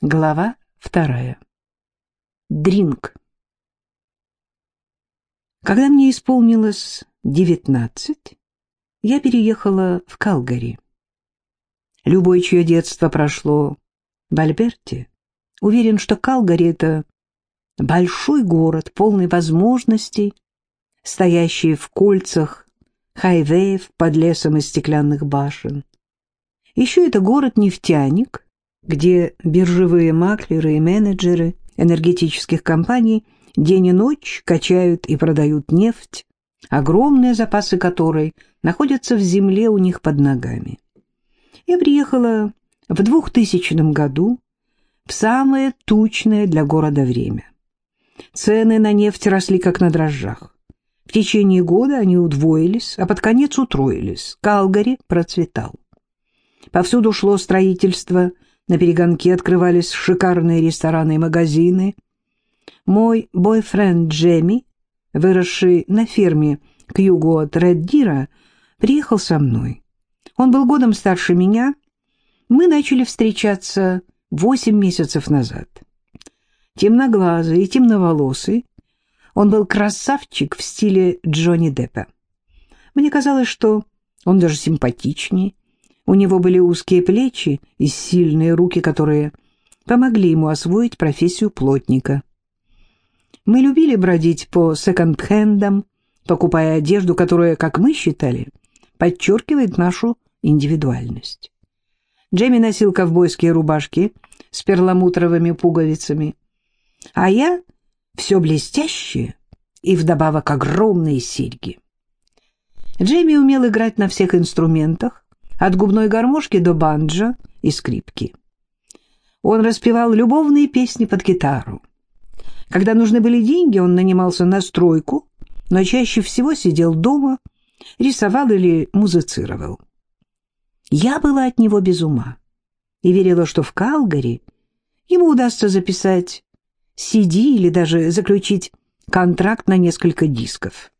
Глава вторая. Дринк. Когда мне исполнилось девятнадцать, я переехала в Калгари. Любой, чье детство прошло в Альберте, уверен, что Калгари — это большой город, полный возможностей, стоящий в кольцах хайвеев под лесом из стеклянных башен. Еще это город-нефтяник — где биржевые маклеры и менеджеры энергетических компаний день и ночь качают и продают нефть, огромные запасы которой находятся в земле у них под ногами. Я приехала в 2000 году в самое тучное для города время. Цены на нефть росли как на дрожжах. В течение года они удвоились, а под конец утроились. Калгари процветал. Повсюду шло строительство на перегонке открывались шикарные рестораны и магазины. Мой бойфренд Джемми, выросший на ферме к югу от Реддира, приехал со мной. Он был годом старше меня. Мы начали встречаться восемь месяцев назад. Темноглазый и темноволосый, он был красавчик в стиле Джонни Деппа. Мне казалось, что он даже симпатичнее, у него были узкие плечи и сильные руки, которые помогли ему освоить профессию плотника. Мы любили бродить по секонд-хендам, покупая одежду, которая, как мы считали, подчеркивает нашу индивидуальность. Джемми носил ковбойские рубашки с перламутровыми пуговицами, а я все блестящее и вдобавок огромные серьги. Джейми умел играть на всех инструментах, от губной гармошки до банджо и скрипки. Он распевал любовные песни под гитару. Когда нужны были деньги, он нанимался на стройку, но чаще всего сидел дома, рисовал или музицировал. Я была от него без ума и верила, что в Калгари ему удастся записать CD или даже заключить контракт на несколько дисков.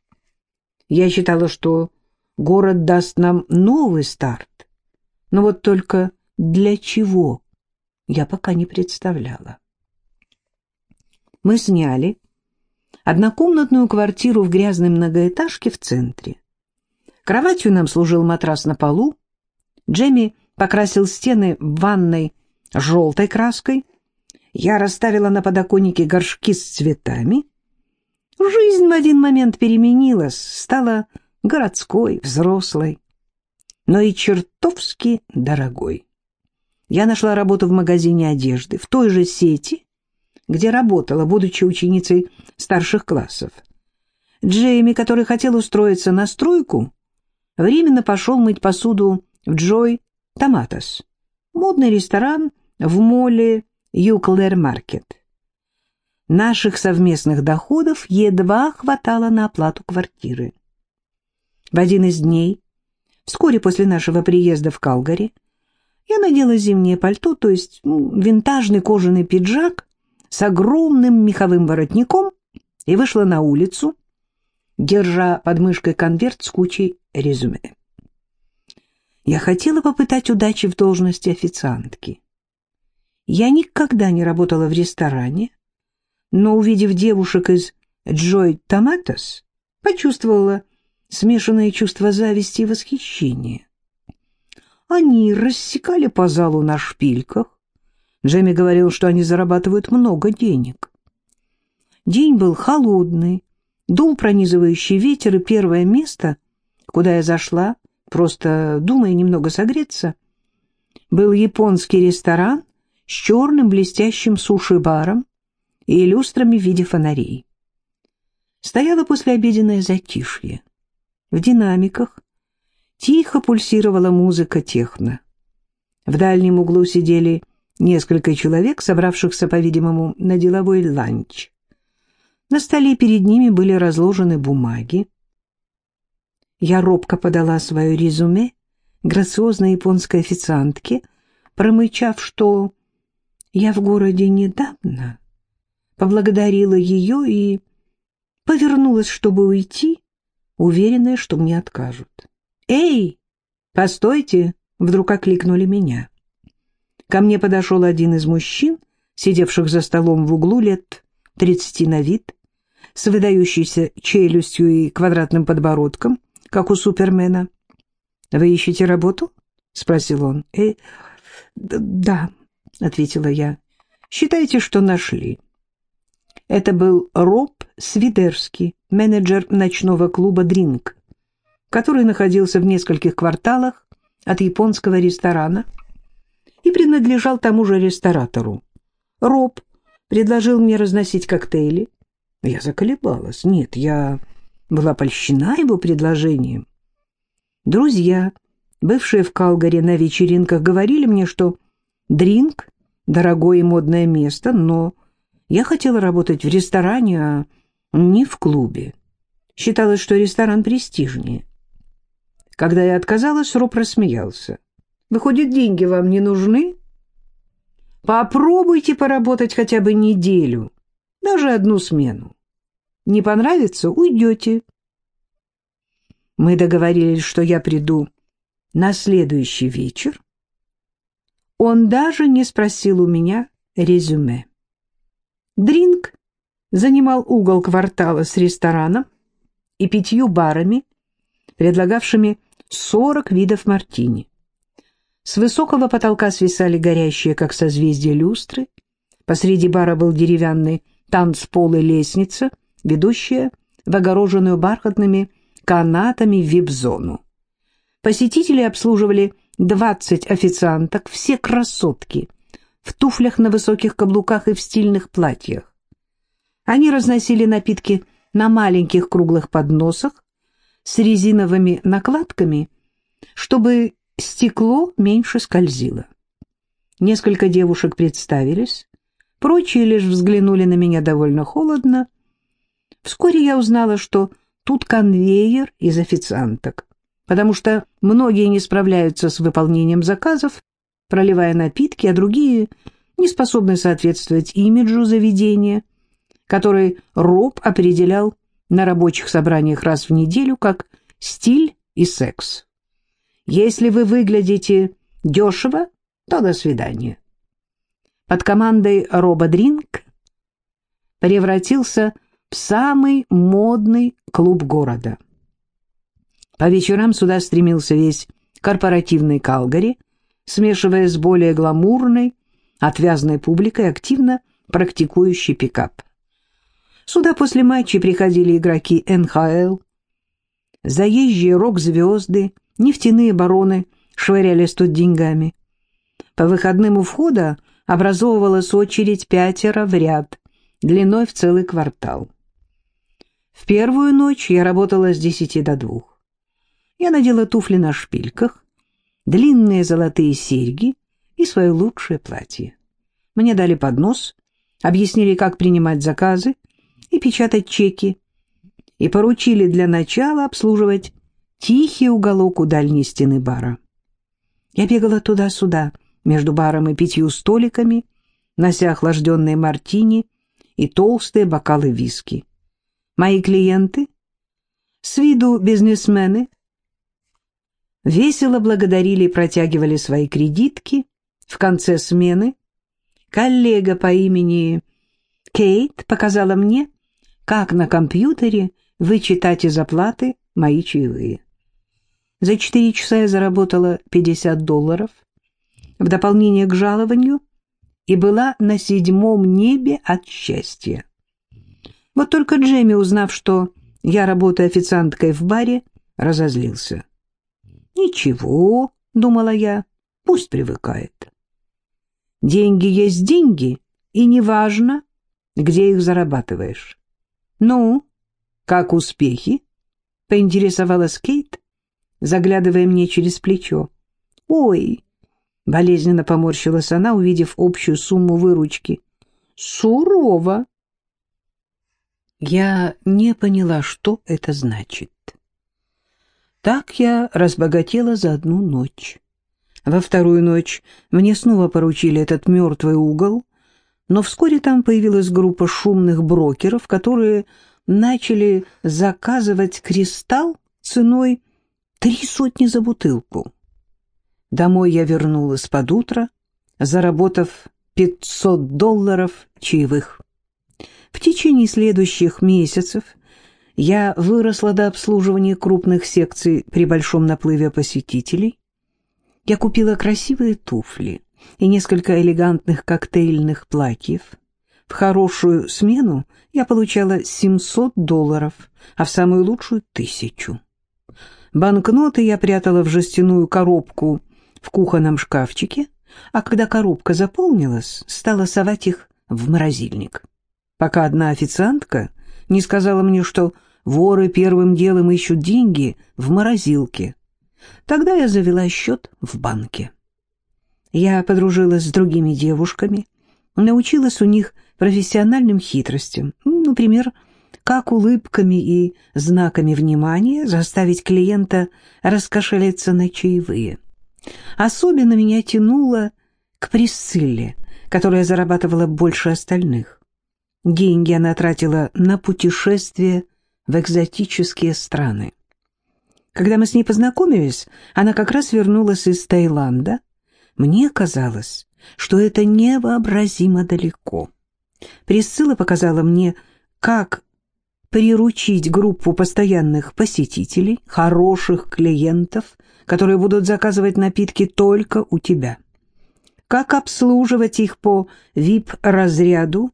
Я считала, что город даст нам новый старт. Но вот только для чего, я пока не представляла. Мы сняли однокомнатную квартиру в грязной многоэтажке в центре. Кроватью нам служил матрас на полу. Джемми покрасил стены в ванной желтой краской. Я расставила на подоконнике горшки с цветами. Жизнь в один момент переменилась, стала городской, взрослой, но и чертовски дорогой. Я нашла работу в магазине одежды, в той же сети, где работала, будучи ученицей старших классов. Джейми, который хотел устроиться на стройку, временно пошел мыть посуду в Джой Томатос, модный ресторан в моле Юклер Маркет. Наших совместных доходов едва хватало на оплату квартиры. В один из дней, вскоре после нашего приезда в Калгари, я надела зимнее пальто, то есть ну, винтажный кожаный пиджак с огромным меховым воротником и вышла на улицу, держа под мышкой конверт с кучей резюме. Я хотела попытать удачи в должности официантки. Я никогда не работала в ресторане, но, увидев девушек из «Джой Томатос», почувствовала, смешанное чувство зависти и восхищения. Они рассекали по залу на шпильках. Джемми говорил, что они зарабатывают много денег. День был холодный, дул пронизывающий ветер, и первое место, куда я зашла, просто думая немного согреться, был японский ресторан с черным блестящим суши-баром и люстрами в виде фонарей. Стояло послеобеденное затишье. В динамиках тихо пульсировала музыка техно. В дальнем углу сидели несколько человек, собравшихся, по-видимому, на деловой ланч. На столе перед ними были разложены бумаги. Я робко подала свое резюме грациозной японской официантке, промычав, что я в городе недавно, поблагодарила ее и повернулась, чтобы уйти, уверенная, что мне откажут. «Эй, постойте!» — вдруг окликнули меня. Ко мне подошел один из мужчин сидевших за столом в углу лет тридцати на вид, с выдающейся челюстью и квадратным подбородком, как у Супермена. «Вы ищете работу?» — спросил он. «Э, да», — ответила я. «Считайте, что нашли». Это был Роб Свидерский, менеджер ночного клуба «Дринк», который находился в нескольких кварталах от японского ресторана и принадлежал тому же ресторатору. Роб предложил мне разносить коктейли. Я заколебалась. Нет, я была польщена его предложением. Друзья, бывшие в Калгари на вечеринках, говорили мне, что дринк — дорогое и модное место, но я хотела работать в ресторане, а не в клубе. Считалось, что ресторан престижнее. Когда я отказалась, Роб рассмеялся. «Выходит, деньги вам не нужны? Попробуйте поработать хотя бы неделю, даже одну смену. Не понравится — уйдете». Мы договорились, что я приду на следующий вечер. Он даже не спросил у меня резюме. Дринк занимал угол квартала с рестораном и пятью барами, предлагавшими 40 видов мартини. С высокого потолка свисали горящие, как созвездие, люстры. Посреди бара был деревянный танцпол и лестница, ведущая в огороженную бархатными канатами вип-зону. Посетители обслуживали 20 официанток, все красотки, в туфлях на высоких каблуках и в стильных платьях. Они разносили напитки на маленьких круглых подносах, с резиновыми накладками, чтобы стекло меньше скользило. Несколько девушек представились, прочие лишь взглянули на меня довольно холодно. Вскоре я узнала, что тут конвейер из официанток, потому что многие не справляются с выполнением заказов, проливая напитки, а другие не способны соответствовать имиджу заведения, который Роб определял на рабочих собраниях раз в неделю как стиль и секс. Если вы выглядите дешево, то до свидания. Под командой Роба Дринк превратился в самый модный клуб города. По вечерам сюда стремился весь корпоративный Калгари, смешивая с более гламурной, отвязной публикой, активно практикующий пикап. Сюда после матчей приходили игроки НХЛ. Заезжие рок-звезды, нефтяные бароны швырялись тут деньгами. По выходным у входа образовывалась очередь пятеро в ряд, длиной в целый квартал. В первую ночь я работала с десяти до двух. Я надела туфли на шпильках, длинные золотые серьги и свое лучшее платье. Мне дали поднос, объяснили, как принимать заказы, и печатать чеки, и поручили для начала обслуживать тихий уголок у дальней стены бара. Я бегала туда-сюда, между баром и пятью столиками, нося охлажденные мартини и толстые бокалы виски. Мои клиенты, с виду бизнесмены, весело благодарили и протягивали свои кредитки. В конце смены коллега по имени Кейт показала мне, как на компьютере вычитать из оплаты мои чаевые. За четыре часа я заработала 50 долларов в дополнение к жалованию и была на седьмом небе от счастья. Вот только Джейми, узнав, что я работаю официанткой в баре, разозлился. «Ничего», — думала я, — «пусть привыкает». Деньги есть деньги, и неважно, где их зарабатываешь. «Ну, как успехи?» — поинтересовалась Кейт, заглядывая мне через плечо. «Ой!» — болезненно поморщилась она, увидев общую сумму выручки. «Сурово!» Я не поняла, что это значит. Так я разбогатела за одну ночь. Во вторую ночь мне снова поручили этот мертвый угол, но вскоре там появилась группа шумных брокеров, которые начали заказывать кристалл ценой три сотни за бутылку. Домой я вернулась под утро, заработав 500 долларов чаевых. В течение следующих месяцев я выросла до обслуживания крупных секций при большом наплыве посетителей. Я купила красивые туфли и несколько элегантных коктейльных платьев. В хорошую смену я получала 700 долларов, а в самую лучшую — тысячу. Банкноты я прятала в жестяную коробку в кухонном шкафчике, а когда коробка заполнилась, стала совать их в морозильник. Пока одна официантка не сказала мне, что воры первым делом ищут деньги в морозилке. Тогда я завела счет в банке. Я подружилась с другими девушками, научилась у них профессиональным хитростям, например, как улыбками и знаками внимания заставить клиента раскошелиться на чаевые. Особенно меня тянуло к Присцилле, которая зарабатывала больше остальных. Деньги она тратила на путешествия в экзотические страны. Когда мы с ней познакомились, она как раз вернулась из Таиланда. Мне казалось, что это невообразимо далеко. Присцилла показала мне, как приручить группу постоянных посетителей, хороших клиентов, которые будут заказывать напитки только у тебя. Как обслуживать их по VIP-разряду,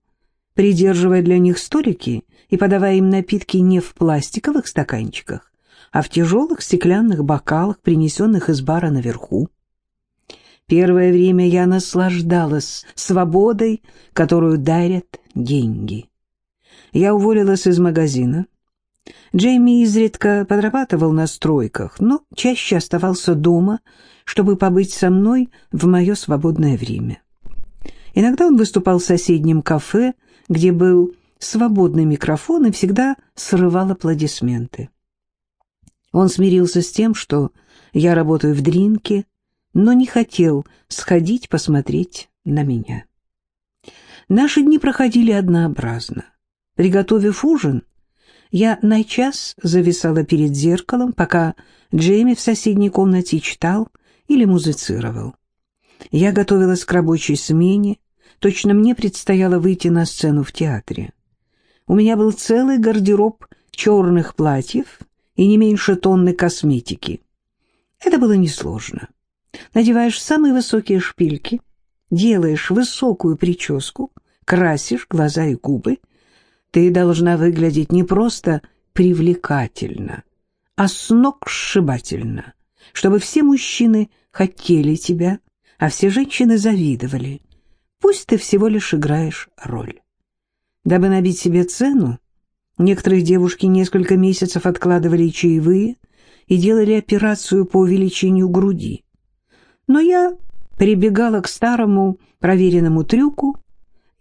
придерживая для них столики и подавая им напитки не в пластиковых стаканчиках, а в тяжелых стеклянных бокалах, принесенных из бара наверху. Первое время я наслаждалась свободой, которую дарят деньги. Я уволилась из магазина. Джейми изредка подрабатывал на стройках, но чаще оставался дома, чтобы побыть со мной в мое свободное время. Иногда он выступал в соседнем кафе, где был свободный микрофон и всегда срывал аплодисменты. Он смирился с тем, что я работаю в дринке, но не хотел сходить посмотреть на меня. Наши дни проходили однообразно. Приготовив ужин, я на час зависала перед зеркалом, пока Джейми в соседней комнате читал или музицировал. Я готовилась к рабочей смене, точно мне предстояло выйти на сцену в театре. У меня был целый гардероб черных платьев и не меньше тонны косметики. Это было несложно. Надеваешь самые высокие шпильки, делаешь высокую прическу, красишь глаза и губы. Ты должна выглядеть не просто привлекательно, а с ног сшибательно, чтобы все мужчины хотели тебя, а все женщины завидовали. Пусть ты всего лишь играешь роль. Дабы набить себе цену, некоторые девушки несколько месяцев откладывали чаевые и делали операцию по увеличению груди. Но я прибегала к старому проверенному трюку.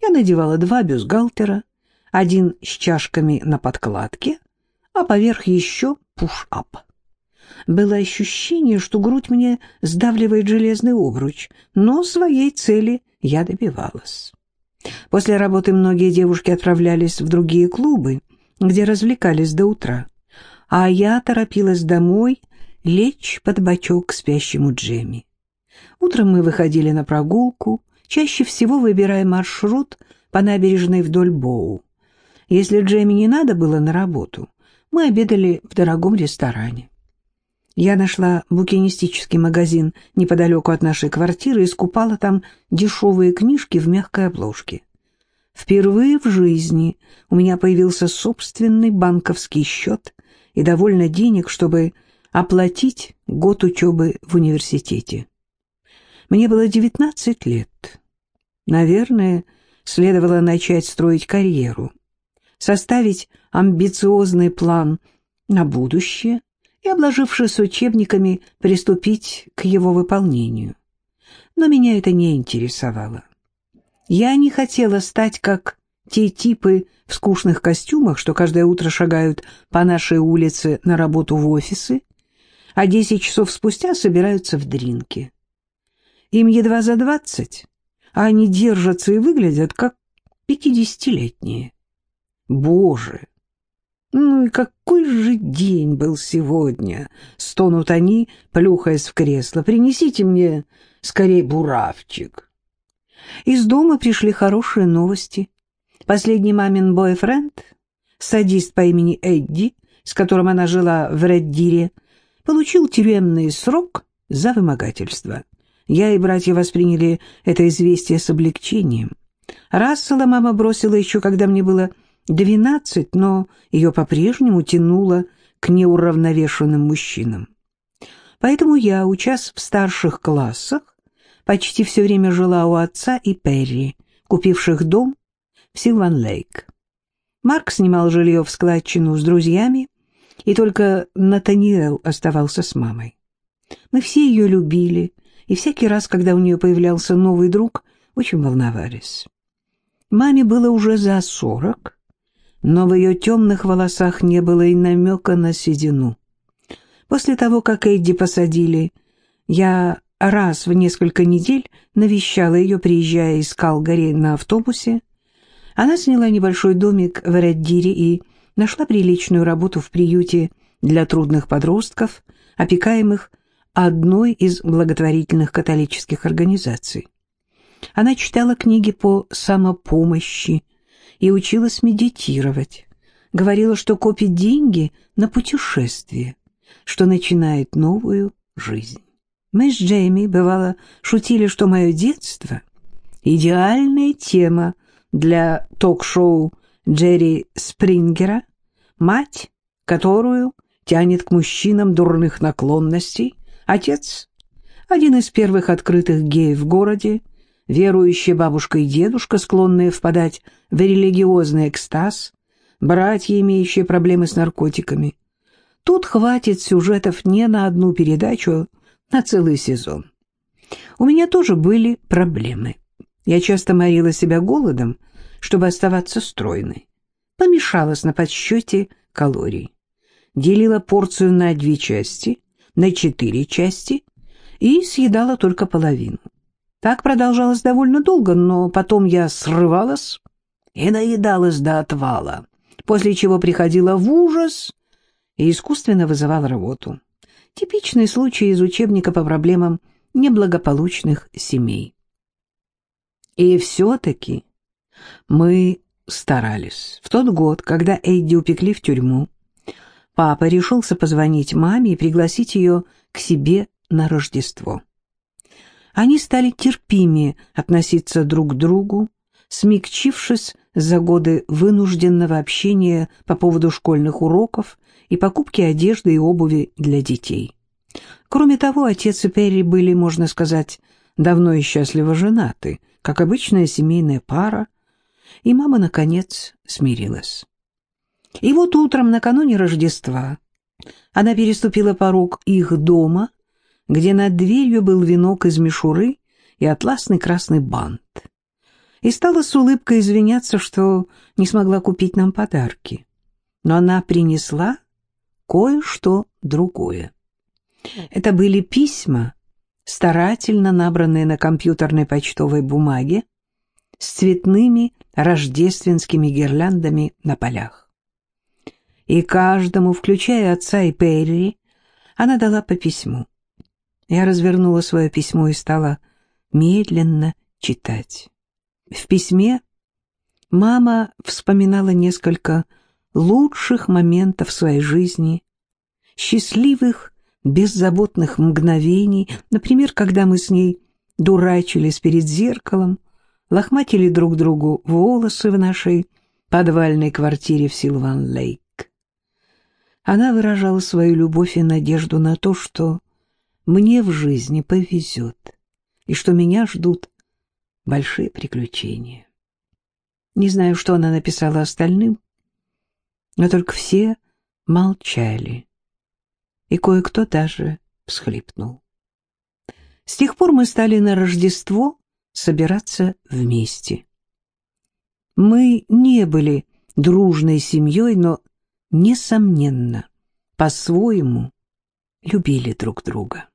Я надевала два бюстгальтера, один с чашками на подкладке, а поверх еще пуш-ап. Было ощущение, что грудь мне сдавливает железный обруч, но своей цели я добивалась. После работы многие девушки отправлялись в другие клубы, где развлекались до утра, а я торопилась домой лечь под бочок к спящему Джемми. Утром мы выходили на прогулку, чаще всего выбирая маршрут по набережной вдоль Боу. Если Джейми не надо было на работу, мы обедали в дорогом ресторане. Я нашла букинистический магазин неподалеку от нашей квартиры и скупала там дешевые книжки в мягкой обложке. Впервые в жизни у меня появился собственный банковский счет и довольно денег, чтобы оплатить год учебы в университете. Мне было 19 лет. Наверное, следовало начать строить карьеру, составить амбициозный план на будущее и, обложившись учебниками, приступить к его выполнению. Но меня это не интересовало. Я не хотела стать как те типы в скучных костюмах, что каждое утро шагают по нашей улице на работу в офисы, а десять часов спустя собираются в дринке. Им едва за двадцать, а они держатся и выглядят как пятидесятилетние. Боже! Ну и какой же день был сегодня! Стонут они, плюхаясь в кресло. Принесите мне скорее буравчик. Из дома пришли хорошие новости. Последний мамин бойфренд, садист по имени Эдди, с которым она жила в Реддире, получил тюремный срок за вымогательство. Я и братья восприняли это известие с облегчением. Рассела мама бросила еще, когда мне было двенадцать, но ее по-прежнему тянуло к неуравновешенным мужчинам. Поэтому я, учась в старших классах, почти все время жила у отца и Перри, купивших дом в Силван-Лейк. Марк снимал жилье в складчину с друзьями, и только Натаниэл оставался с мамой. Мы все ее любили, и всякий раз, когда у нее появлялся новый друг, очень волновались. Маме было уже за сорок, но в ее темных волосах не было и намека на седину. После того, как Эдди посадили, я раз в несколько недель навещала ее, приезжая из Калгари на автобусе. Она сняла небольшой домик в Реддире и нашла приличную работу в приюте для трудных подростков, опекаемых одной из благотворительных католических организаций. Она читала книги по самопомощи и училась медитировать. Говорила, что копит деньги на путешествие, что начинает новую жизнь. Мы с Джейми, бывало, шутили, что мое детство — идеальная тема для ток-шоу Джерри Спрингера, мать, которую тянет к мужчинам дурных наклонностей, отец — один из первых открытых геев в городе, верующая бабушка и дедушка, склонные впадать в религиозный экстаз, братья, имеющие проблемы с наркотиками. Тут хватит сюжетов не на одну передачу, на целый сезон. У меня тоже были проблемы. Я часто морила себя голодом, чтобы оставаться стройной. Помешалась на подсчете калорий. Делила порцию на две части, на четыре части и съедала только половину. Так продолжалось довольно долго, но потом я срывалась и наедалась до отвала, после чего приходила в ужас и искусственно вызывала рвоту. Типичный случай из учебника по проблемам неблагополучных семей. И все-таки мы старались. В тот год, когда Эйди упекли в тюрьму, папа решился позвонить маме и пригласить ее к себе на Рождество они стали терпимее относиться друг к другу, смягчившись за годы вынужденного общения по поводу школьных уроков и покупки одежды и обуви для детей. Кроме того, отец и Перри были, можно сказать, давно и счастливо женаты, как обычная семейная пара, и мама, наконец, смирилась. И вот утром, накануне Рождества, она переступила порог их дома где над дверью был венок из мишуры и атласный красный бант. И стала с улыбкой извиняться, что не смогла купить нам подарки. Но она принесла кое-что другое. Это были письма, старательно набранные на компьютерной почтовой бумаге, с цветными рождественскими гирляндами на полях. И каждому, включая отца и Перри, она дала по письму. Я развернула свое письмо и стала медленно читать. В письме мама вспоминала несколько лучших моментов своей жизни, счастливых, беззаботных мгновений, например, когда мы с ней дурачились перед зеркалом, лохматили друг другу волосы в нашей подвальной квартире в Силван-Лейк. Она выражала свою любовь и надежду на то, что мне в жизни повезет, и что меня ждут большие приключения. Не знаю, что она написала остальным, но только все молчали, и кое-кто даже всхлипнул. С тех пор мы стали на Рождество собираться вместе. Мы не были дружной семьей, но, несомненно, по-своему любили друг друга.